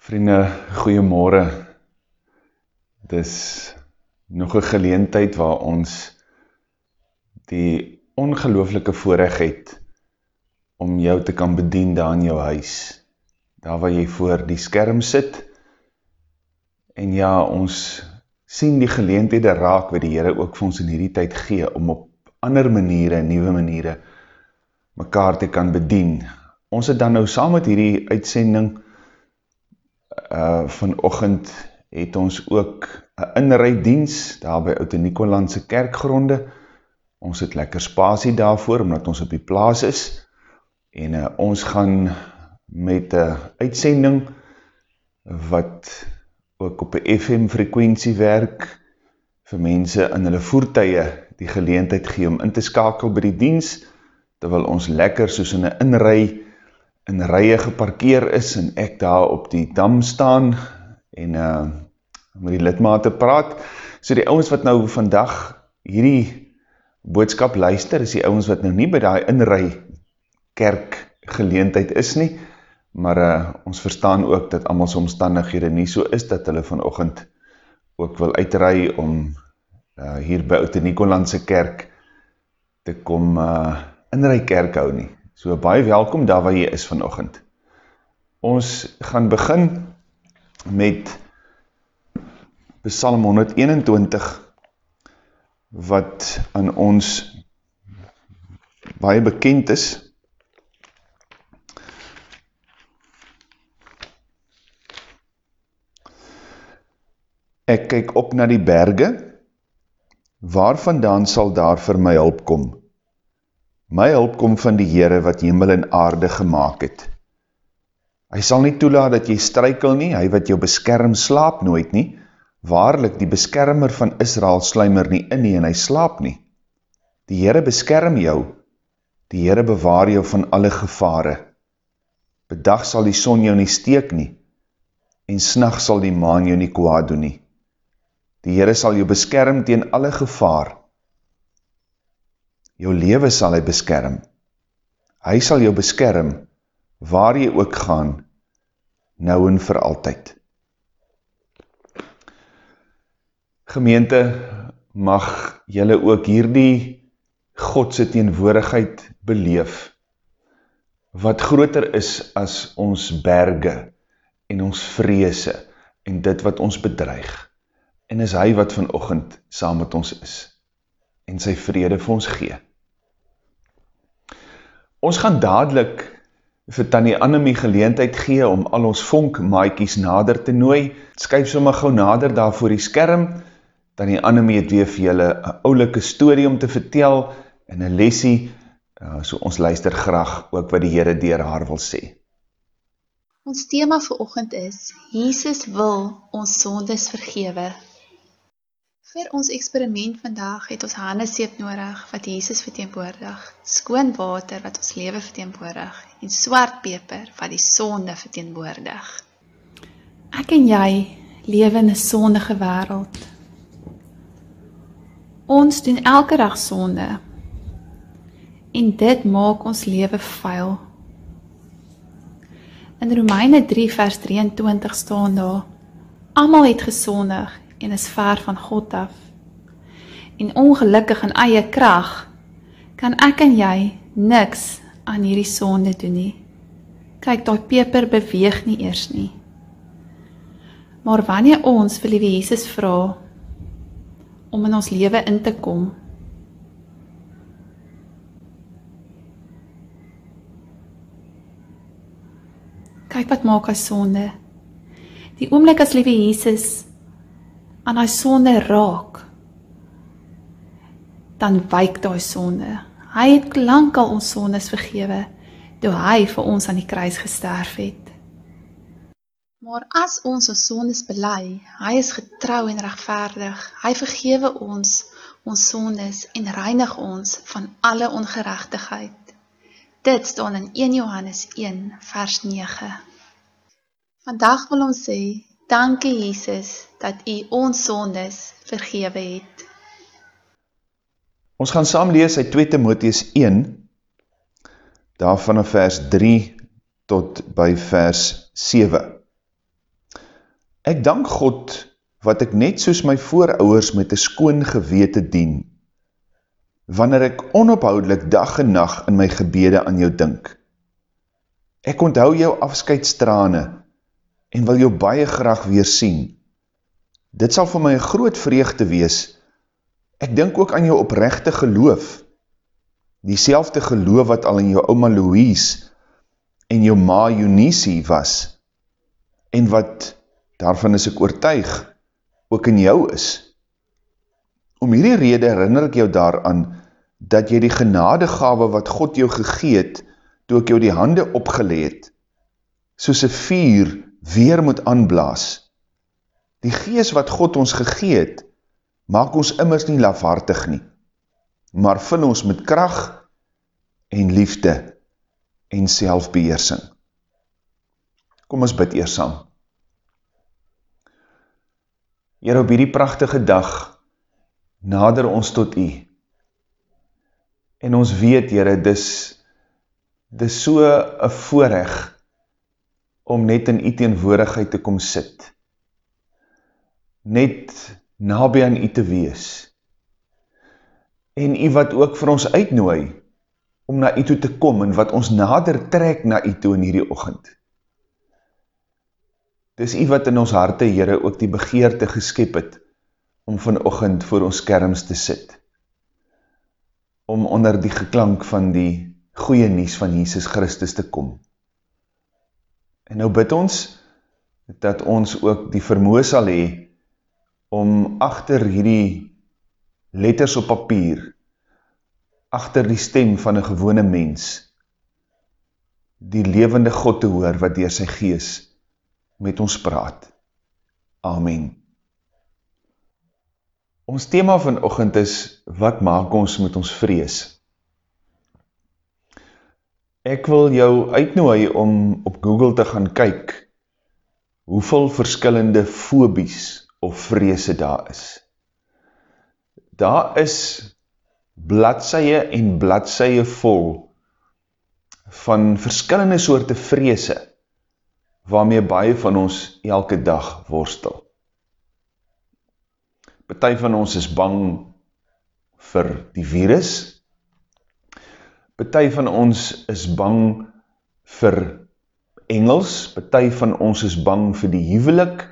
Vriende, goeiemôre. Dis nog 'n geleentheid waar ons die ongelooflike voorreg het om jou te kan bedien daar in jou huis. Daar waar jy voor die skerm sit. En ja, ons sien die geleenthede raak wat die Here ook vir ons in hierdie tyd gee om op ander maniere, nuwe maniere mekaar te kan bedien. Ons het dan nou saam met hierdie uitsending uh, vanochtend het ons ook een inrijddienst daar by Oute Nikolandse kerkgronde. Ons het lekker spasie daarvoor, omdat ons op die plaas is. En uh, ons gaan met een uitsending wat ook op een FM frekwensie werk vir mense in hulle voertuie die geleentheid gee om in te skakel by die diens, terwyl ons lekker soos in een inrij in rye geparkeer is en ek daar op die dam staan en uh, met die lidmate praat. So die ouwens wat nou vandag hierdie boodskap luister, is die ouwens wat nou nie by die inrij kerk geleentheid is nie, maar uh, ons verstaan ook dat allemaal omstandighede nie so is, dat hulle vanochtend ook wil uitrij om uh, hier by Oute Nikolandse kerk te kom uh, inrij kerk hou nie. So baie welkom daar waar jy is vanochtend. Ons gaan begin met Psalm 121 wat aan ons baie bekend is. Ek kyk op na die berge, waar vandaan sal daar vir my hulp kom? My hulp kom van die Heere wat hemel en aarde gemaakt het. Hy sal nie toelaat dat jy strykel nie, hy wat jou beskerm slaap nooit nie, waarlik die beskermer van Israel sluimer nie in nie en hy slaap nie. Die Heere beskerm jou, die Heere bewaar jou van alle gevare. Bedag sal die son jou nie steek nie, en snag sal die maan jou nie kwaad doen nie. Die Heere sal jou beskerm teen alle gevare, jou lewe sal hy beskerm. Hy sal jou beskerm, waar jy ook gaan, nou en vir altyd. Gemeente, mag jylle ook hierdie Godse teenwoordigheid beleef, wat groter is as ons berge en ons vreese en dit wat ons bedreig. En is hy wat vanochtend saam met ons is en sy vrede vir ons gee. Ons gaan dadelijk vir Tanny Annemie geleentheid gee om al ons vonk maaikies nader te nooi. Skyf sommer gauw nader daar voor die skerm. Tanny Annemie het weer vir julle een oulike story om te vertel en een lesie, uh, so ons luister graag ook wat die Heere dier haar wil sê. Ons thema vir ochend is, Jesus wil ons sondes vergewe. Vir ons experiment vandag het ons hanneseep nodig wat Jesus verteenwoordig, skoon water wat ons lewe verteenwoordig en swart peper wat die sonde verteenwoordig. Ek en jy lewe in 'n sondige wêreld. Ons doen elke dag sonde. En dit maak ons lewe vuil. In Romeine 3 vers 23 staan daar: Almal het gesondig en is ver van God af. En ongelukkig in eie krag kan ek en jy niks aan hierdie sonde doen nie. Kyk, daai peper beweeg nie eers nie. Maar wanneer ons vir liewe Jesus vra om in ons lewe in te kom, kyk wat maak hy sonde. Die oomblik as liewe Jesus aan daai sonde raak, dan wyk daai sonde. Hy het lankal ons sondes vergewe toe hy vir ons aan die kruis gesterf het. Maar as ons ons sondes bely, hy is getrou en regverdig. Hy vergewe ons ons sondes en reinig ons van alle ongeregtigheid. Dit staan in 1 Johannes 1 vers 9. Vandag wil ons sê, dankie Jesus dat u ons sondes vergewe het. Ons gaan saam lees uit 2 Timotheus 1, daar vanaf vers 3 tot by vers 7. Ek dank God wat ek net soos my voorouers met 'n skoon gewete dien, wanneer ek onophoudelik dag en nacht in my gebede aan jou dink. Ek onthou jou afscheidstrane en wil jou baie graag weer sien. Dit sal vir my een groot vreugde wees. Ek dink ook aan jou oprechte geloof, die selfde geloof wat al in jou oma Louise en jou ma Eunice was, en wat, daarvan is ek oortuig, ook in jou is. Om hierdie rede herinner ek jou daaraan, dat jy die genadegave wat God jou gegeet, toe ek jou die hande opgeleed, soos een vier weer moet aanblaas. Die gees wat God ons gegeet, maak ons immers nie lafhartig nie, maar vul ons met kracht en liefde en selfbeheersing. Kom ons bid eers saam. Heer, op hierdie prachtige dag nader ons tot U. En ons weet, Heer, dis, dis so een voorrecht om net in U teenwoordigheid te kom sit. Net nabij aan U te wees. En U wat ook vir ons uitnooi om na U toe te kom en wat ons nader trek na U toe in hierdie ochend. Dis U wat in ons harte, Heere, ook die begeerte geskep het, om vanochtend voor ons kerms te sit. Om onder die geklank van die goeie nies van Jesus Christus te kom. En nou bid ons, dat ons ook die vermoe sal hee, om achter hierdie letters op papier, achter die stem van een gewone mens, die levende God te hoor, wat dier sy gees, met ons praat. Amen. Ons thema van ochend is, wat maak ons met ons vrees? Ek wil jou uitnooi om op Google te gaan kyk, hoeveel verskillende fobies of vreese daar is. Daar is bladseie en bladseie vol van verskillende soorte vreese, waarmee baie van ons elke dag worstel. Partij van ons is bang vir die virus, Partij van ons is bang vir Engels, partij van ons is bang vir die huwelik,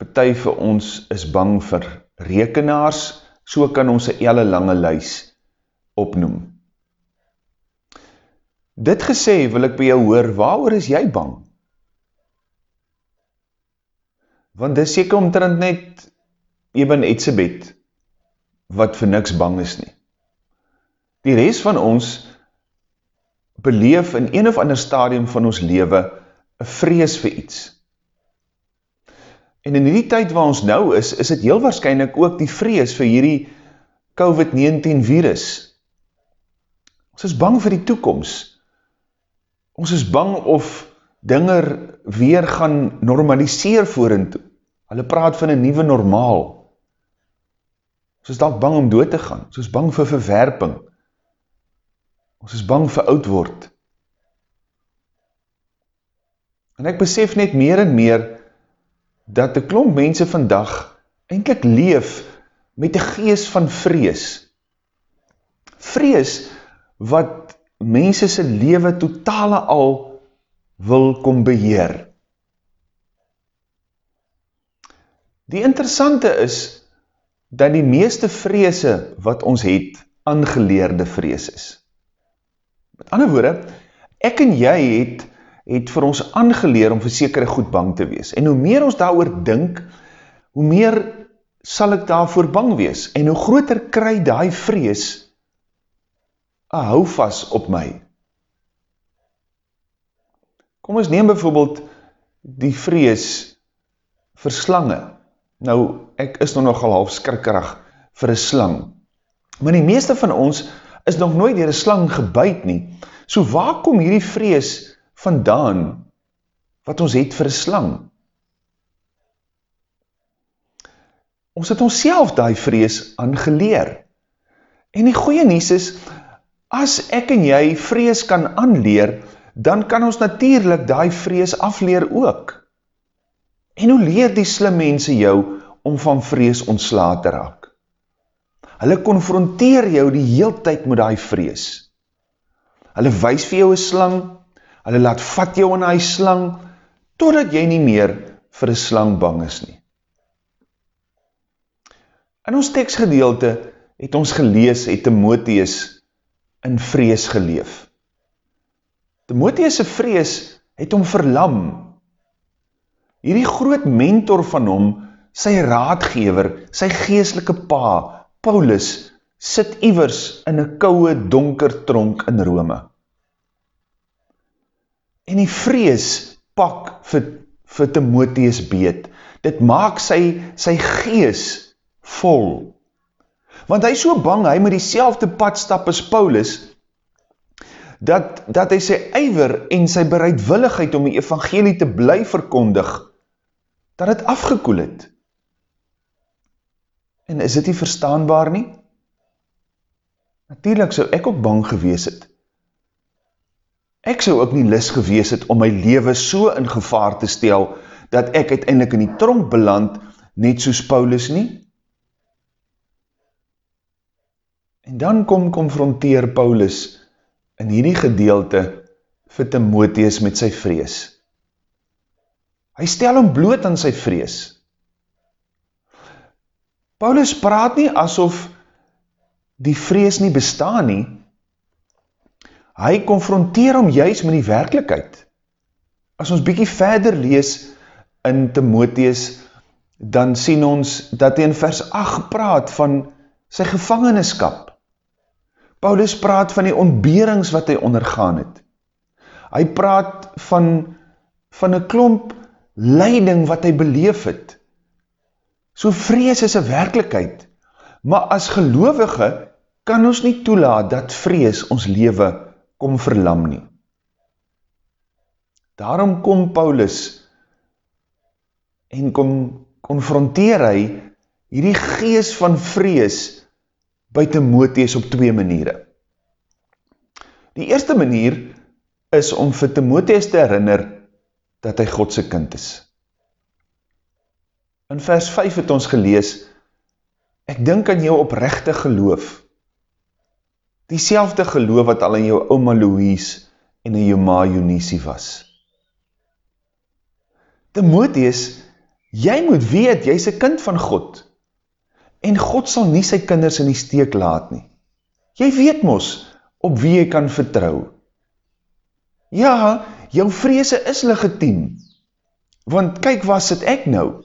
partij van ons is bang vir rekenaars, so kan ons een hele lange lys opnoem. Dit gesê wil ek by jou hoor, waar is jy bang? Want dis seker omtrent net Eben Etzebeth wat vir niks bang is nie. Die rest van ons beleef in een of ander stadium van ons leven een vrees vir iets. En in die tyd waar ons nou is, is het heel waarschijnlijk ook die vrees vir hierdie COVID-19 virus. Ons is bang vir die toekomst. Ons is bang of dinge weer gaan normaliseer voorin toe. Hulle praat van een nieuwe normaal. Ons is dalk bang om dood te gaan. Ons is bang vir verwerping. Ons is bang vir oud word. En ek besef net meer en meer dat die klomp mense vandag eindelijk leef met die gees van vrees. Vrees wat mense sy leven totale al wil kom beheer. Die interessante is, dat die meeste vreese wat ons het, aangeleerde vrees is. Met ander woorde, ek en jy het, het vir ons aangeleer om vir sekere goed bang te wees. En hoe meer ons daar dink, hoe meer sal ek daarvoor bang wees. En hoe groter kry die vrees, een houvas op my. Kom ons neem bijvoorbeeld die vrees vir slange. Nou, ek is nog nogal half skrikkerig vir een slang. Maar die meeste van ons is nog nooit dier een slang gebuid nie. So waar kom hierdie vrees vandaan wat ons het vir een slang? Ons het ons self die vrees aangeleer. En die goeie nies is, as ek en jy vrees kan aanleer, dan kan ons natuurlijk die vrees afleer ook. En hoe leer die slim mense jou om van vrees ontsla te raak? Hulle konfronteer jou die heel tyd met die vrees. Hulle wys vir jou een slang, hulle laat vat jou in die slang, totdat jy nie meer vir een slang bang is nie. In ons tekstgedeelte het ons gelees, het Timotheus in vrees geleef. Timotheus' vrees het hom verlam, hierdie groot mentor van hom, sy raadgever, sy geestelike pa, Paulus, sit iwers in een kouwe donker tronk in Rome. En die vrees pak vir, vir Timotheus beet. Dit maak sy, sy gees vol. Want hy so bang, hy moet die selfde pad stap as Paulus, dat, dat hy sy eiwer en sy bereidwilligheid om die evangelie te bly verkondig, dat het afgekoel het. En is dit nie verstaanbaar nie? Natuurlijk sou ek ook bang gewees het. Ek sou ook nie lis gewees het om my leven so in gevaar te stel, dat ek uiteindelik in die tronk beland, net soos Paulus nie. En dan kom confronteer Paulus in hierdie gedeelte vir Timotheus met sy vrees. Hy stel hom bloot aan sy vrees. Paulus praat nie asof die vrees nie bestaan nie. Hy konfronteer hom juist met die werkelijkheid. As ons bykie verder lees in Timotheus, dan sien ons dat hy in vers 8 praat van sy gevangeniskap. Paulus praat van die ontberings wat hy ondergaan het. Hy praat van, van een klomp leiding wat hy beleef het. So vrees is een werkelijkheid, maar as gelovige kan ons nie toelaat dat vrees ons leven kom verlam nie. Daarom kom Paulus en kom konfronteer hy hierdie gees van vrees by Timotheus op twee maniere. Die eerste manier is om vir Timotheus te herinner dat hy Godse kind is. In vers 5 het ons gelees, ek dink aan jou oprechte geloof, die geloof wat al in jou oma Louise en in jou ma Eunice was. Timotheus, jy moet weet, jy is een kind van God, en God sal nie sy kinders in die steek laat nie. Jy weet mos, op wie jy kan vertrouw. Ja, jou vreese is legitiem. Want kyk waar sit ek nou?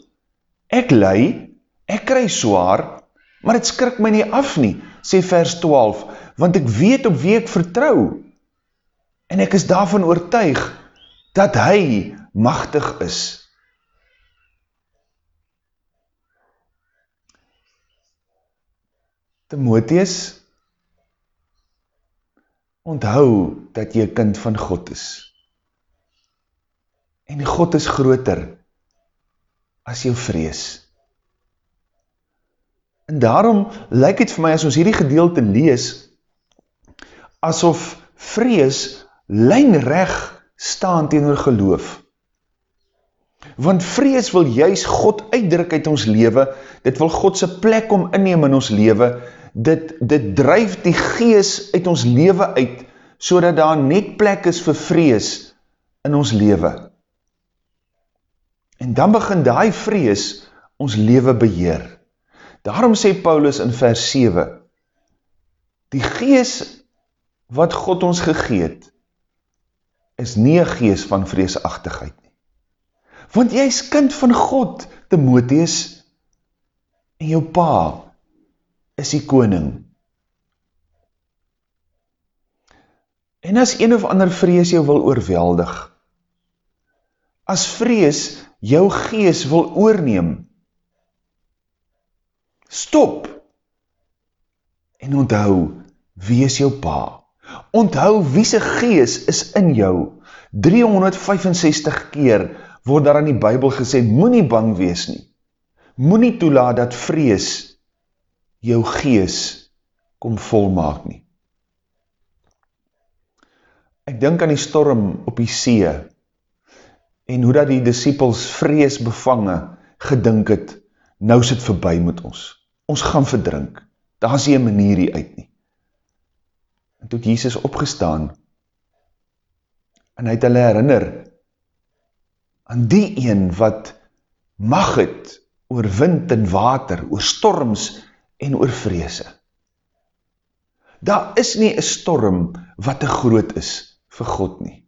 Ek lei, ek kry zwaar, maar het skrik my nie af nie, sê vers 12, want ek weet op wie ek vertrouw. En ek is daarvan oortuig, dat hy machtig is. Timotheus, onthou dat jy kind van God is. En God is groter as jou vrees. En daarom lyk het vir my as ons hierdie gedeelte lees, asof vrees lijnreg staan teen oor geloof. Want vrees wil juist God uitdruk uit ons leven, dit wil Godse plek om inneem in ons leven, dit, dit drijf die gees uit ons leven uit, so dat daar net plek is vir vrees in ons leven. En dan begin die vrees ons leven beheer. Daarom sê Paulus in vers 7, die gees wat God ons gegeet, is nie een gees van vreesachtigheid. Want jy is kind van God, Timotheus, en jou pa is die koning. En as een of ander vrees jou wil oorweldig, as vrees jou gees wil oorneem, stop en onthou wie is jou pa. Onthou wie se gees is in jou. 365 keer word daar in die Bybel gesê, moenie bang wees nie. Moenie toelaat dat vrees jou gees kom volmaak nie. Ek dink aan die storm op die see en hoe dat die disciples vrees bevange gedink het, nou is het voorbij met ons. Ons gaan verdrink. Daar is een manier hier uit nie. En toe Jesus opgestaan en hy het hulle herinner aan die een wat mag het oor wind en water, oor storms en oor vrese. Daar is nie een storm wat te groot is vir God nie.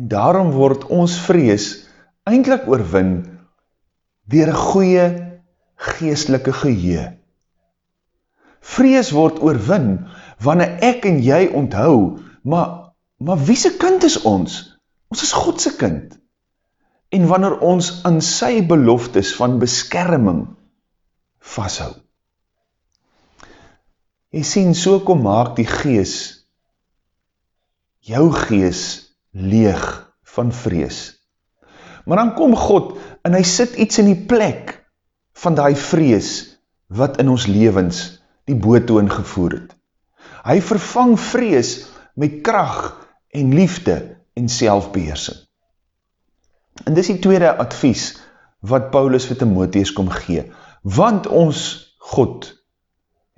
En daarom word ons vrees eindelijk oorwin dier een goeie geestelike geheue. Vrees word oorwin wanneer ek en jy onthou, maar, maar wie se kind is ons? Ons is Godse kind. En wanneer ons aan sy beloftes van beskerming vasthou. Jy sien, so kom maak die gees, jou gees leeg van vrees. Maar dan kom God en hy sit iets in die plek van die vrees wat in ons levens die boottoon gevoer het. Hy vervang vrees met kracht en liefde en selfbeheersing. En dis die tweede advies wat Paulus vir Timotheus kom gee. Want ons God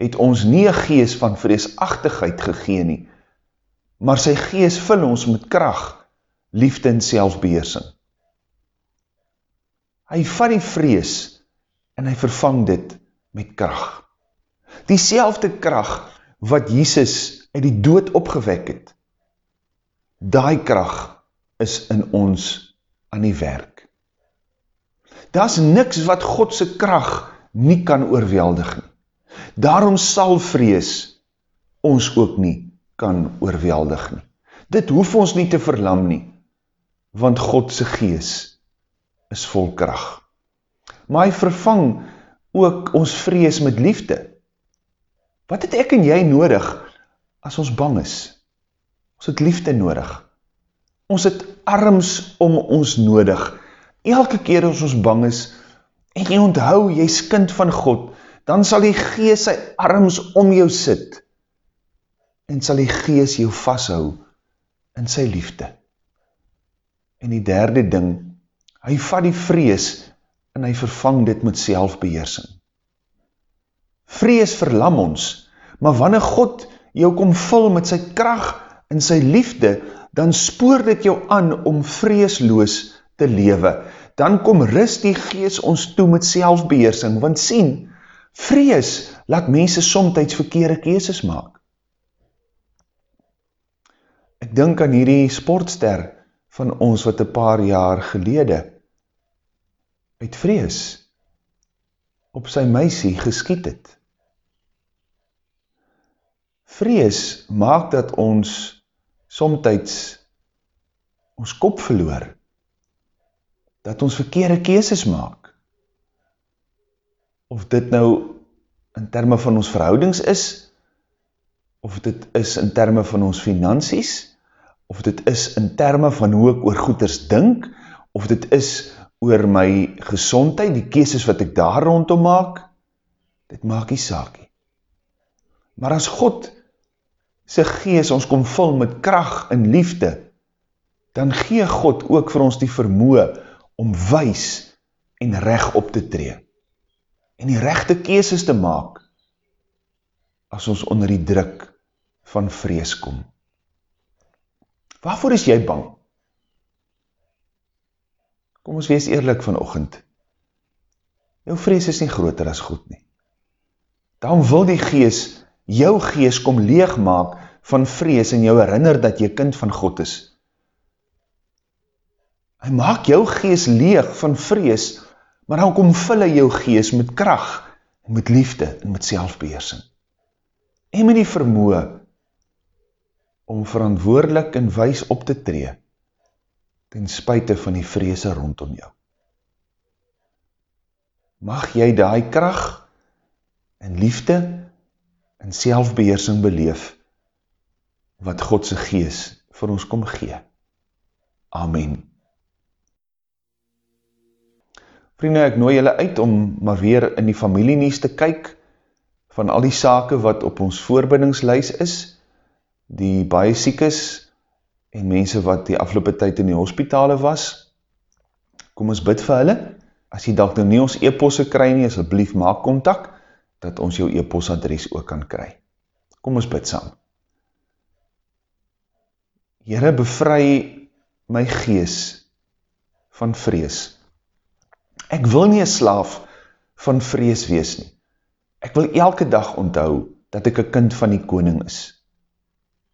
het ons nie een gees van vreesachtigheid gegeen nie, maar sy gees vul ons met kracht, liefde en selfbeheersing. Hy vat die vrees en hy vervang dit met kracht. Die selfde kracht wat Jesus uit die dood opgewek het, daai kracht is in ons aan die werk. Daar is niks wat Godse kracht nie kan oorweldig nie. Daarom sal vrees ons ook nie kan oorweldig nie. Dit hoef ons nie te verlam nie, want Godse gees is vol kracht. Maar hy vervang ook ons vrees met liefde. Wat het ek en jy nodig as ons bang is? Ons het liefde nodig. Ons het arms om ons nodig. Elke keer as ons bang is, en jy onthou, jy is kind van God, dan sal die gees sy arms om jou sit en sal die gees jou vasthou in sy liefde. En die derde ding, hy vat die vrees en hy vervang dit met selfbeheersing. Vrees verlam ons, maar wanneer God jou kom vul met sy kracht en sy liefde, dan spoor dit jou aan om vreesloos te lewe. Dan kom ris die gees ons toe met selfbeheersing, want sien, Vrees laat mense somtijds verkeerde keeses maak. Ek dink aan hierdie sportster van ons wat een paar jaar gelede uit vrees op sy meisie geskiet het. Vrees maak dat ons somtijds ons kop verloor, dat ons verkeerde keeses maak of dit nou in termen van ons verhoudings is, of dit is in termen van ons finansies, of dit is in termen van hoe ek oor goeders dink, of dit is oor my gezondheid, die keeses wat ek daar rondom maak, dit maak die saakie. Maar as God sy gees ons kom vul met kracht en liefde, dan gee God ook vir ons die vermoe om wees en recht op te tree en die rechte keeses te maak as ons onder die druk van vrees kom. Waarvoor is jy bang? Kom ons wees eerlijk vanochtend. Jou vrees is nie groter as goed nie. Daarom wil die gees, jou gees kom leeg maak van vrees en jou herinner dat jy kind van God is. Hy maak jou gees leeg van vrees maar dan kom vulle jou gees met kracht, met liefde, en met selfbeheersing. En met die vermoe, om verantwoordelik en wees op te tree, ten spuite van die vrese rondom jou. Mag jy die kracht, en liefde, en selfbeheersing beleef, wat Godse gees vir ons kom gee. Amen. Vriende, ek nooi julle uit om maar weer in die familienies te kyk van al die sake wat op ons voorbindingslijs is, die baie siekes en mense wat die afgelope tyd in die hospitale was. Kom ons bid vir hulle. As jy dalk nou nie ons e-posse kry nie, asseblief maak kontak dat ons jou e-posadres ook kan kry. Kom ons bid saam. Here bevry my gees van vrees. Ek wil nie 'n slaaf van vrees wees nie. Ek wil elke dag onthou dat ek 'n kind van die koning is.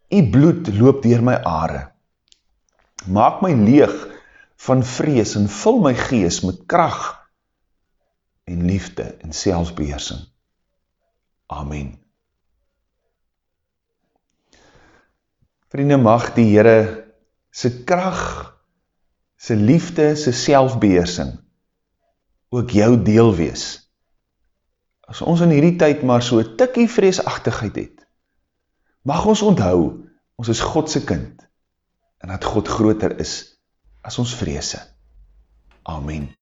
U bloed loop deur my are. Maak my leeg van vrees en vul my gees met krag en liefde en selfbeheersing. Amen. Vriende, mag die Here se krag, se liefde, se selfbeheersing ook jou deel wees. As ons in hierdie tyd maar so 'n tikkie vreesagtigheid het, mag ons onthou, ons is God se kind en dat God groter is as ons vrese. Amen.